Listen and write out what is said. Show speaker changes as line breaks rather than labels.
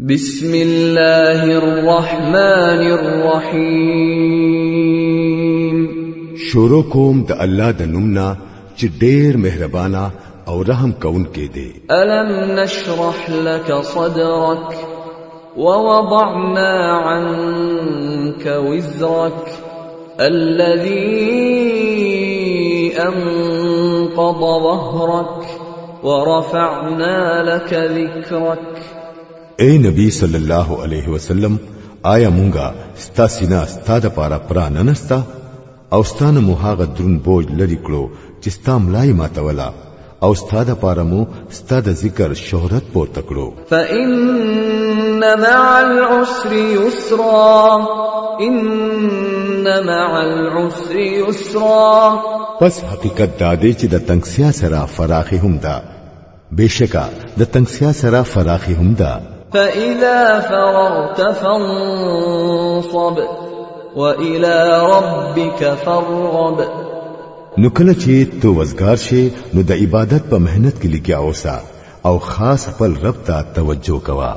بسم الله الرحمن
الرحيم شروع کوم د الله د نومنا چې ډېر مهربانا او رحم کون کې دی
الم نشرح لك صدرك ووضعنا عنك وزرك الذي انقض ظهرك ورفعنا لك ذكرك
اے نبی صلی الله علیه وسلم آیا مونږه ستا سینا ستا د پاره پران نستا او ستانه مو هغه درون بوج لری کړو چې ستا ملای ماتولا او ستا د پاره مو ستا د ذکر شهرت پور تکړو
فإن مع العسر یسرا ان مع
العسر یسرا پس حقیقت دا دی چې د تنگسیا سره فراخي هم ده بشکا د تنگسیا سره فراخي هم ده
فإذا فرغت فانصب وإلى ربك فارغب
نو کله چې تو وزګار شي نو د عبادت په مهنت کې لګیا اوسه او خاص خپل رب ته توجه کوه